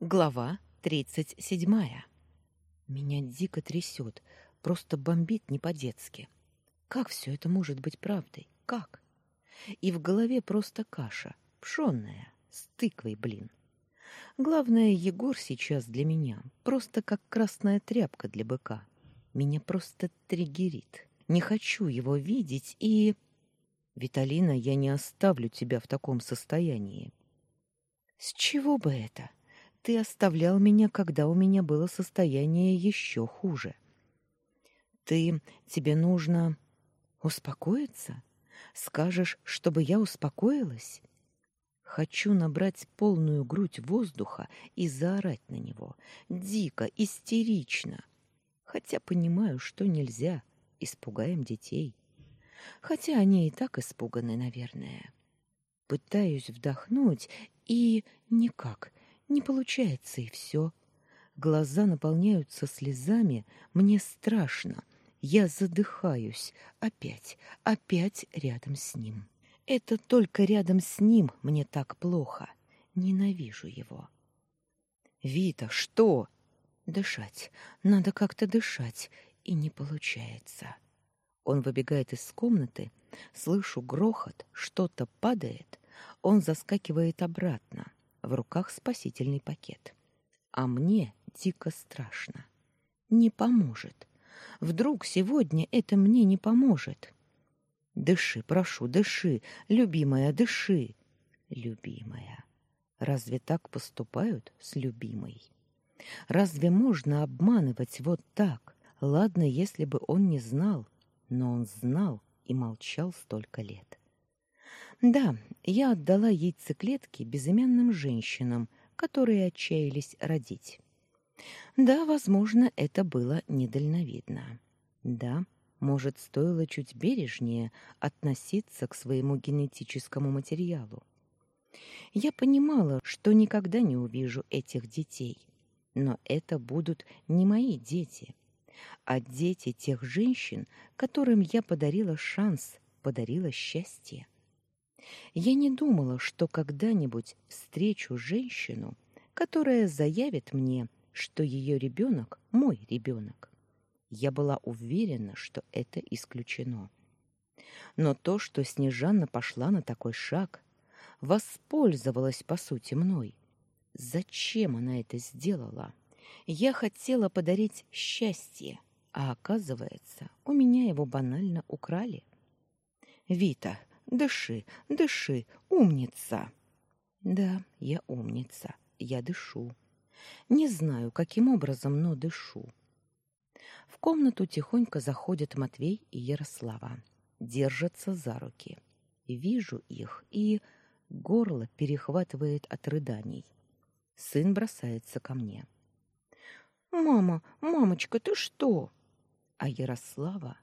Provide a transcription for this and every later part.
Глава тридцать седьмая. Меня дико трясет, просто бомбит не по-детски. Как все это может быть правдой? Как? И в голове просто каша, пшённая, с тыквой, блин. Главное, Егор сейчас для меня просто как красная тряпка для быка. Меня просто триггерит. Не хочу его видеть и... Виталина, я не оставлю тебя в таком состоянии. С чего бы это? Ты оставлял меня, когда у меня было состояние еще хуже. Ты... тебе нужно... успокоиться? Скажешь, чтобы я успокоилась? Хочу набрать полную грудь воздуха и заорать на него. Дико, истерично. Хотя понимаю, что нельзя. Испугаем детей. Хотя они и так испуганы, наверное. Пытаюсь вдохнуть, и никак, не получается, и все. Глаза наполняются слезами, мне страшно. Я задыхаюсь, опять, опять рядом с ним. Это только рядом с ним мне так плохо. Ненавижу его. Вита, что? Дышать. Надо как-то дышать, и не получается. Он выбегает из комнаты, слышу грохот, что-то падает. Он заскакивает обратно. В руках спасительный пакет. А мне дико страшно. Не поможет. Вдруг сегодня это мне не поможет. Дыши, прошу, дыши, любимая, дыши. Любимая. Разве так поступают с любимой? Разве можно обманывать вот так? Ладно, если бы он не знал, но он знал и молчал столько лет. Да, я отдала яйцеклетки безымянным женщинам, которые отчаялись родить. Да, возможно, это было недальновидно. Да, может, стоило чуть бережнее относиться к своему генетическому материалу. Я понимала, что никогда не увижу этих детей, но это будут не мои дети, а дети тех женщин, которым я подарила шанс, подарила счастье. Я не думала, что когда-нибудь встречу женщину, которая заявит мне, что ее ребенок мой ребенок. Я была уверена, что это исключено. Но то, что Снежанна пошла на такой шаг, воспользовалась, по сути, мной. Зачем она это сделала? Я хотела подарить счастье, а оказывается, у меня его банально украли. Вита, дыши, дыши, умница. Да, я умница. Я дышу. Не знаю, каким образом, но дышу. В комнату тихонько заходят Матвей и Ярослава. Держатся за руки. Вижу их, и горло перехватывает от рыданий. Сын бросается ко мне. «Мама, мамочка, ты что?» А Ярослава?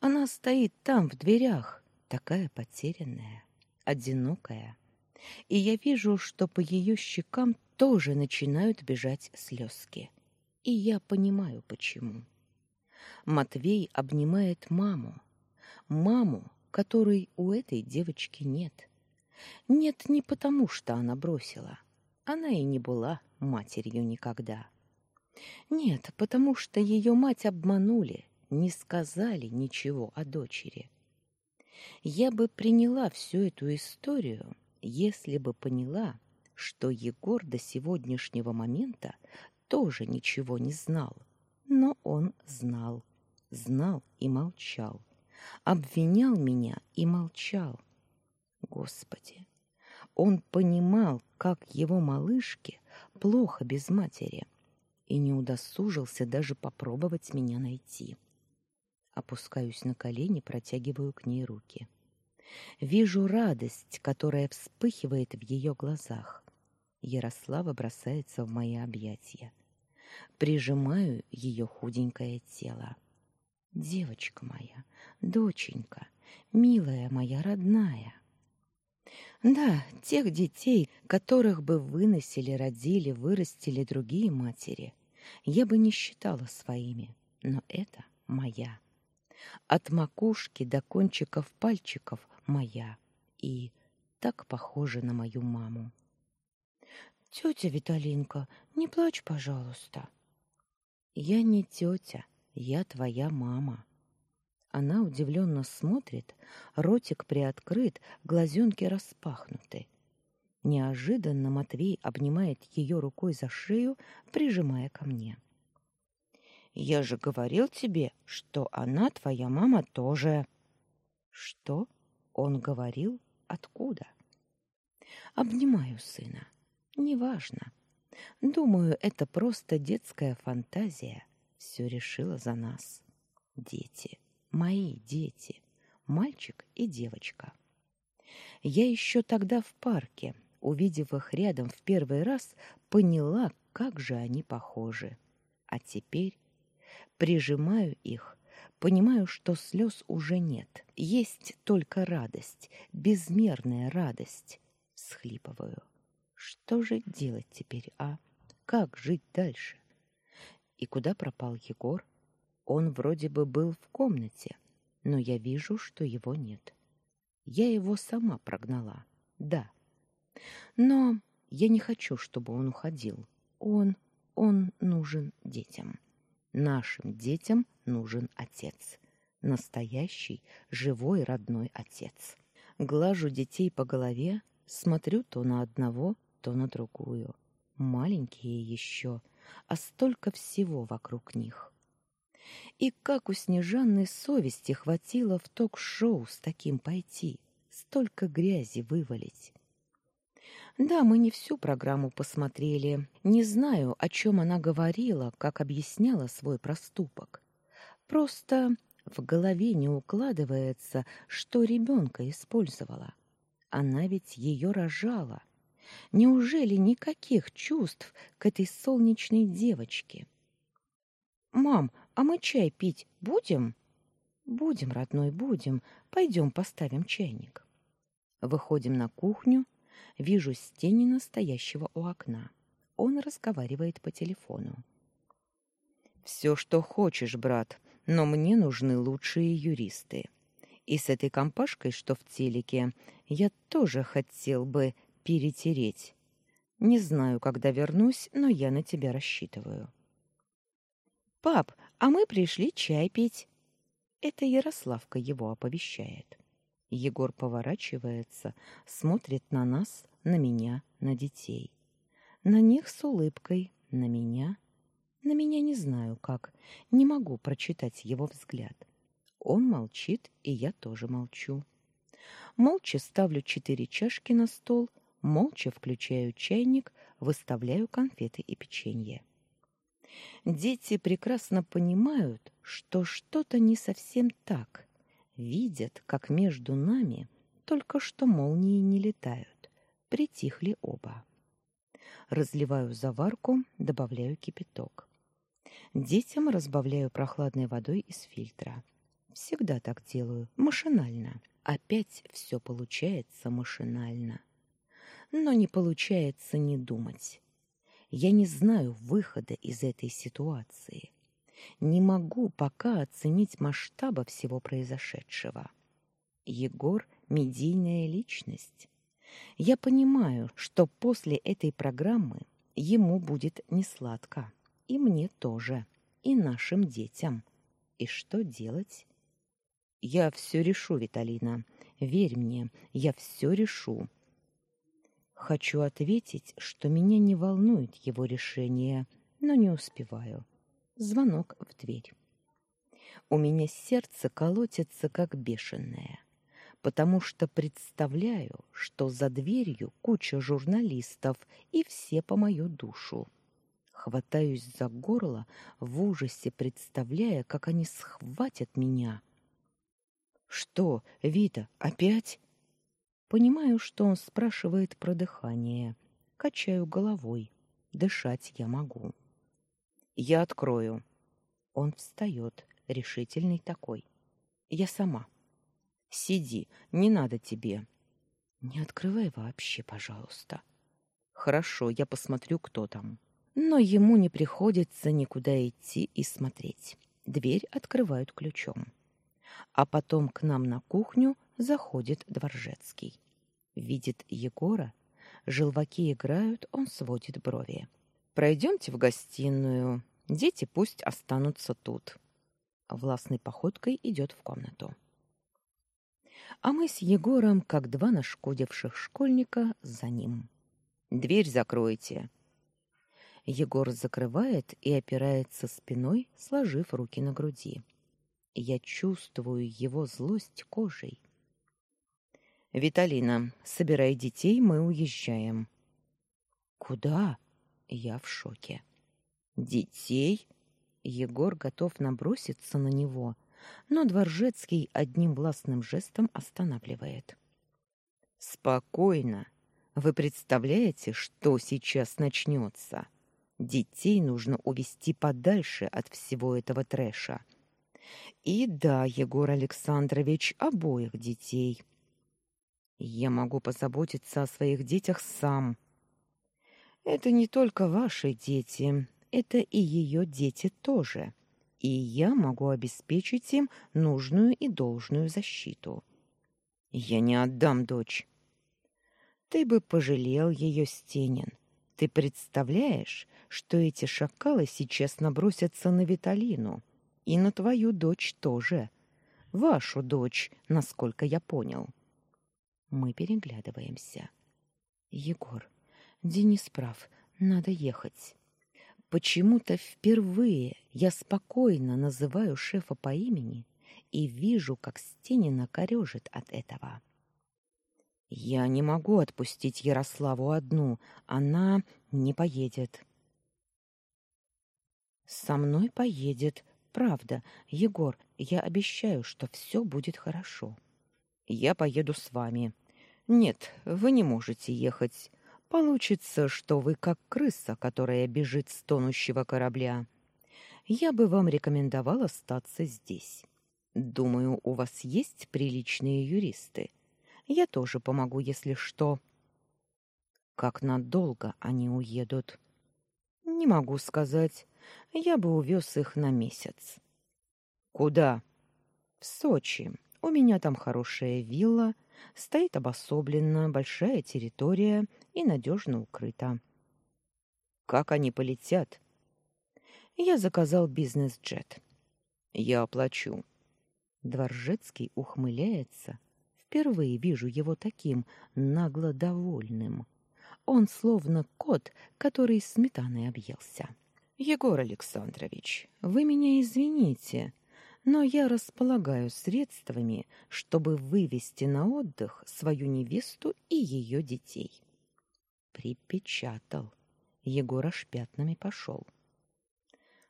Она стоит там, в дверях, такая потерянная, одинокая. И я вижу, что по ее щекам тоже начинают бежать слезки. И я понимаю, почему. Матвей обнимает маму. Маму, которой у этой девочки нет. Нет не потому, что она бросила. Она и не была матерью никогда. Нет, потому что ее мать обманули, не сказали ничего о дочери. Я бы приняла всю эту историю, если бы поняла, что Егор до сегодняшнего момента тоже ничего не знал. Но он знал знал и молчал, обвинял меня и молчал. Господи, он понимал, как его малышке плохо без матери, и не удосужился даже попробовать меня найти. Опускаюсь на колени, протягиваю к ней руки. Вижу радость, которая вспыхивает в ее глазах. Ярослава бросается в мои объятия. Прижимаю ее худенькое тело. Девочка моя, доченька, милая моя родная. Да, тех детей, которых бы выносили, родили, вырастили другие матери, я бы не считала своими, но это моя. От макушки до кончиков пальчиков моя и так похожа на мою маму. Тетя Виталинка, не плачь, пожалуйста. Я не тетя, я твоя мама. Она удивленно смотрит, ротик приоткрыт, глазенки распахнуты. Неожиданно Матвей обнимает ее рукой за шею, прижимая ко мне. «Я же говорил тебе, что она, твоя мама, тоже...» «Что?» — он говорил. «Откуда?» «Обнимаю сына. Неважно. Думаю, это просто детская фантазия. Все решила за нас. Дети. Мои дети. Мальчик и девочка. Я еще тогда в парке, увидев их рядом в первый раз, поняла, как же они похожи. А теперь прижимаю их, понимаю, что слез уже нет. Есть только радость, безмерная радость. Схлипываю. Что же делать теперь, а? Как жить дальше? И куда пропал Егор? Он вроде бы был в комнате, но я вижу, что его нет. Я его сама прогнала. Да. Но я не хочу, чтобы он уходил. Он, он нужен детям. Нашим детям нужен отец. Настоящий, живой, родной отец. Глажу детей по голове, смотрю то на одного, то на другую. Маленькие еще, а столько всего вокруг них. И как у Снежанны совести хватило в ток-шоу с таким пойти, столько грязи вывалить. Да, мы не всю программу посмотрели. Не знаю, о чем она говорила, как объясняла свой проступок. Просто в голове не укладывается, что ребенка использовала. Она ведь ее рожала. Неужели никаких чувств к этой солнечной девочке? «Мам, а мы чай пить будем?» «Будем, родной, будем. Пойдем поставим чайник». Выходим на кухню. Вижу Стенина, стоящего у окна. Он разговаривает по телефону. «Все, что хочешь, брат, но мне нужны лучшие юристы. И с этой компашкой, что в телеке, я тоже хотел бы перетереть. Не знаю, когда вернусь, но я на тебя рассчитываю. Пап, а мы пришли чай пить. Это Ярославка его оповещает. Егор поворачивается, смотрит на нас, на меня, на детей. На них с улыбкой, на меня. На меня не знаю как, не могу прочитать его взгляд. Он молчит, и я тоже молчу. Молча ставлю четыре чашки на стол, молча включаю чайник, выставляю конфеты и печенье. Дети прекрасно понимают, что что-то не совсем так. Видят, как между нами только что молнии не летают. Притихли оба. Разливаю заварку, добавляю кипяток. Детям разбавляю прохладной водой из фильтра. Всегда так делаю, машинально. Опять все получается машинально но не получается не думать. Я не знаю выхода из этой ситуации. Не могу пока оценить масштаба всего произошедшего. Егор — медийная личность. Я понимаю, что после этой программы ему будет несладко. И мне тоже. И нашим детям. И что делать? Я все решу, Виталина. Верь мне, я все решу. Хочу ответить, что меня не волнует его решение, но не успеваю. Звонок в дверь. У меня сердце колотится как бешеное, потому что представляю, что за дверью куча журналистов и все по мою душу. Хватаюсь за горло в ужасе, представляя, как они схватят меня. Что, Вита, опять? Понимаю, что он спрашивает про дыхание. Качаю головой. Дышать я могу. Я открою. Он встает, решительный такой. Я сама. Сиди, не надо тебе. Не открывай вообще, пожалуйста. Хорошо, я посмотрю, кто там. Но ему не приходится никуда идти и смотреть. Дверь открывают ключом. А потом к нам на кухню заходит Дворжецкий. Видит Егора, Желваки играют, он сводит брови. Пройдемте в гостиную. Дети пусть останутся тут. Властной походкой идет в комнату. А мы с Егором, как два нашкодивших школьника, за ним. Дверь закройте. Егор закрывает и опирается спиной, сложив руки на груди. Я чувствую его злость кожей. Виталина, собирай детей, мы уезжаем. Куда? Я в шоке. Детей? Егор готов наброситься на него, но Дворжецкий одним властным жестом останавливает. Спокойно. Вы представляете, что сейчас начнется? Детей нужно увести подальше от всего этого трэша. И да, Егор Александрович, обоих детей. Я могу позаботиться о своих детях сам. Это не только ваши дети, это и ее дети тоже. И я могу обеспечить им нужную и должную защиту. Я не отдам дочь. Ты бы пожалел ее, Стенин. Ты представляешь, что эти шакалы сейчас набросятся на Виталину и на твою дочь тоже. Вашу дочь, насколько я понял. Мы переглядываемся. Егор, Денис прав, надо ехать. Почему-то впервые я спокойно называю шефа по имени и вижу, как Стенина корежит от этого. Я не могу отпустить Ярославу одну, она не поедет. Со мной поедет, правда. Егор, я обещаю, что все будет хорошо. Я поеду с вами. Нет, вы не можете ехать. Получится, что вы как крыса, которая бежит с тонущего корабля. Я бы вам рекомендовала остаться здесь. Думаю, у вас есть приличные юристы. Я тоже помогу, если что. Как надолго они уедут? Не могу сказать. Я бы увез их на месяц. Куда? В Сочи. У меня там хорошая вилла, стоит обособленно, большая территория и надежно укрыта. Как они полетят? Я заказал бизнес-джет. Я оплачу. Дворжецкий ухмыляется. Впервые вижу его таким нагло довольным. Он словно кот, который сметаной объелся. Егор Александрович, вы меня извините, но я располагаю средствами, чтобы вывести на отдых свою невесту и ее детей. Припечатал. Егор аж пятнами пошел.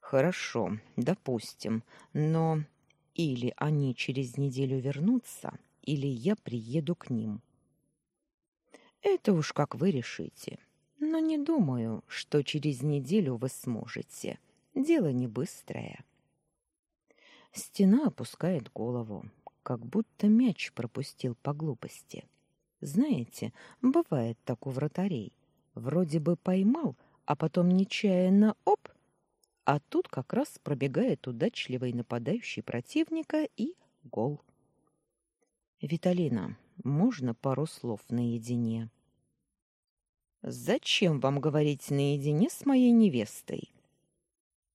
Хорошо, допустим, но или они через неделю вернутся, или я приеду к ним. Это уж как вы решите. Но не думаю, что через неделю вы сможете. Дело не быстрое. Стена опускает голову, как будто мяч пропустил по глупости. Знаете, бывает так у вратарей. Вроде бы поймал, а потом нечаянно оп, а тут как раз пробегает удачливый нападающий противника и гол. Виталина, можно пару слов наедине? Зачем вам говорить наедине с моей невестой?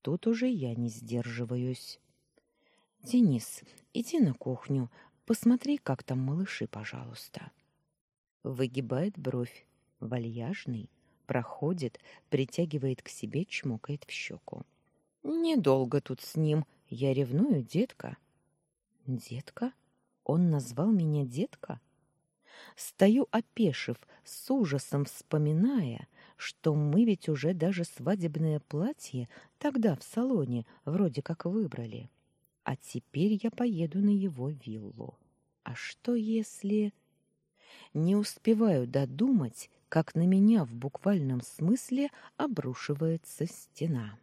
Тут уже я не сдерживаюсь. Денис, иди на кухню, посмотри, как там малыши, пожалуйста. Выгибает бровь, вальяжный, проходит, притягивает к себе, чмокает в щеку. Недолго тут с ним, я ревную, детка. Детка? Он назвал меня детка? Стою опешив, с ужасом вспоминая, что мы ведь уже даже свадебное платье тогда в салоне вроде как выбрали. А теперь я поеду на его виллу. А что если... Не успеваю додумать, как на меня в буквальном смысле обрушивается стена.